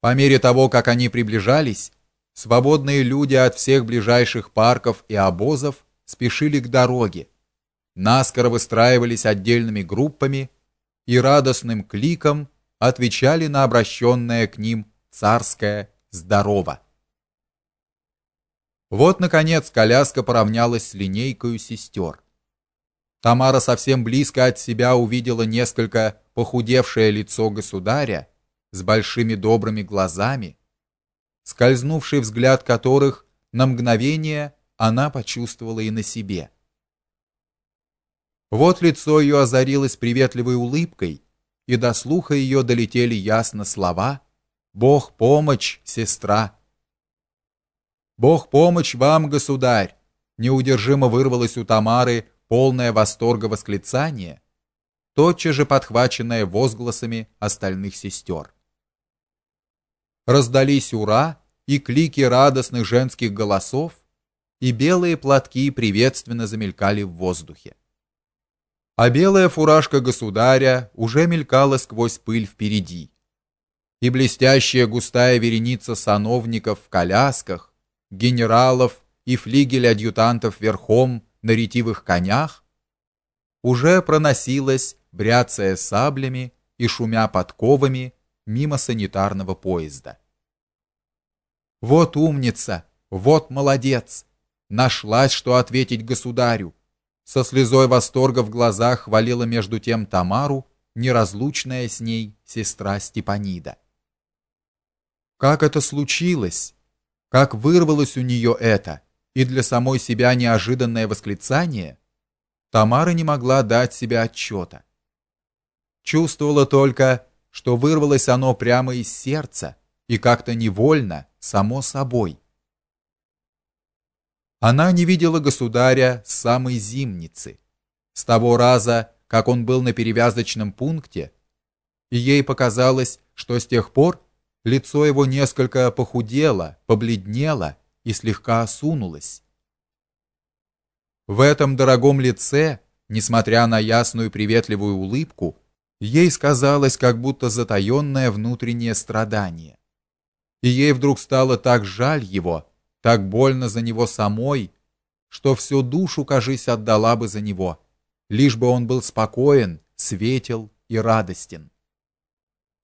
По мере того, как они приближались, свободные люди от всех ближайших парков и обозов спешили к дороге, наскоро выстраивались отдельными группами и радостным кликом отвечали на обращенное к ним царское «Здорово!». Вот, наконец, коляска поравнялась с линейкой сестер. Тамара совсем близко от себя увидела несколько похудевшее лицо государя с большими добрыми глазами, скользнувший взгляд которых на мгновение она почувствовала и на себе. Вот лицо ее озарилось приветливой улыбкой, и до слуха ее долетели ясно слова «Бог помощь, сестра!» «Бог помощь вам, государь!» неудержимо вырвалось у Тамары полное восторга восклицание, тотчас же подхваченное возгласами остальных сестер. Раздались ура и клики радостных женских голосов, и белые платки приветственно замелькали в воздухе. А белая фуражка государя уже мелькала сквозь пыль впереди. И блестящая густая вереница сановников в колясках, генералов и флигель-адъютантов верхом на ретивых конях уже проносилась, бряцая саблями и шумя подковами мимо санитарного поезда. Вот умница, вот молодец. Нашлась, что ответить государю. Со слезой восторга в глазах хвалила между тем Тамару, неразлучная с ней сестра Степанида. Как это случилось? Как вырвалось у нее это? и для самой себя неожиданное восклицание, Тамара не могла дать себе отчета. Чувствовала только, что вырвалось оно прямо из сердца и как-то невольно, само собой. Она не видела государя с самой зимницы, с того раза, как он был на перевязочном пункте, и ей показалось, что с тех пор лицо его несколько похудело, побледнело и слегка осунулась. В этом дорогом лице, несмотря на ясную приветливую улыбку, ей сказалось как будто затаённое внутреннее страдание. И ей вдруг стало так жаль его, так больно за него самой, что всю душу, кажись, отдала бы за него, лишь бы он был спокоен, светел и радостен.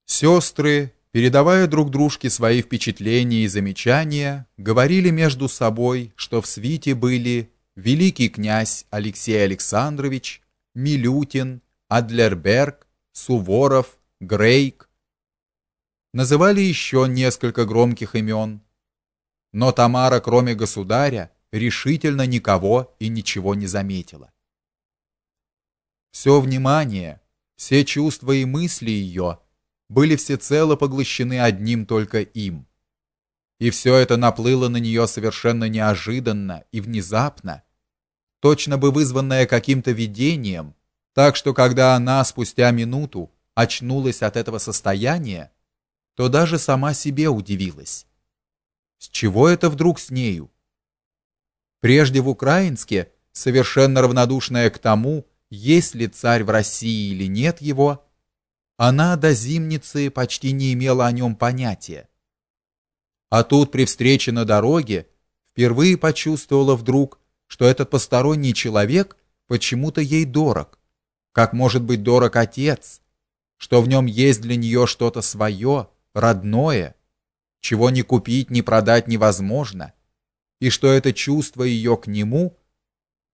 Сестры передавая друг дружке свои впечатления и замечания, говорили между собой, что в свите были великий князь Алексей Александрович, Милютин, Адлерберг, Суворов, Грейк. Называли еще несколько громких имен, но Тамара, кроме государя, решительно никого и ничего не заметила. Все внимание, все чувства и мысли ее были всецело поглощены одним только им. И все это наплыло на нее совершенно неожиданно и внезапно, точно бы вызванное каким-то видением, так что когда она спустя минуту очнулась от этого состояния, то даже сама себе удивилась. С чего это вдруг с нею? Прежде в Украинске, совершенно равнодушная к тому, есть ли царь в России или нет его, она до зимницы почти не имела о нем понятия. А тут при встрече на дороге впервые почувствовала вдруг, что этот посторонний человек почему-то ей дорог, как может быть дорог отец, что в нем есть для нее что-то свое, родное, чего ни купить, ни продать невозможно, и что это чувство ее к нему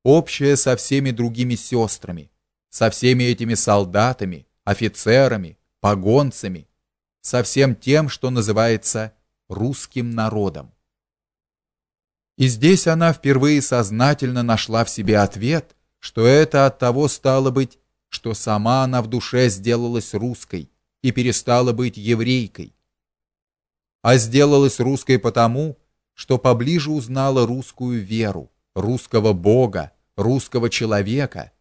общее со всеми другими сестрами, со всеми этими солдатами, офицерами, погонцами, со всем тем, что называется русским народом. И здесь она впервые сознательно нашла в себе ответ, что это от того стало быть, что сама она в душе сделалась русской и перестала быть еврейкой. А сделалась русской потому, что поближе узнала русскую веру, русского бога, русского человека,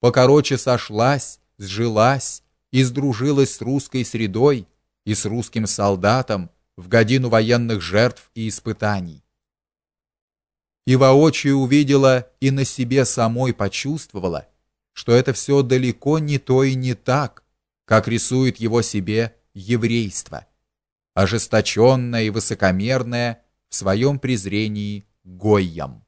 покороче сошлась сжилась и сдружилась с русской средой и с русским солдатом в годину военных жертв и испытаний. И воочию увидела и на себе самой почувствовала, что это все далеко не то и не так, как рисует его себе еврейство, ожесточенная и высокомерная в своем презрении к гойям.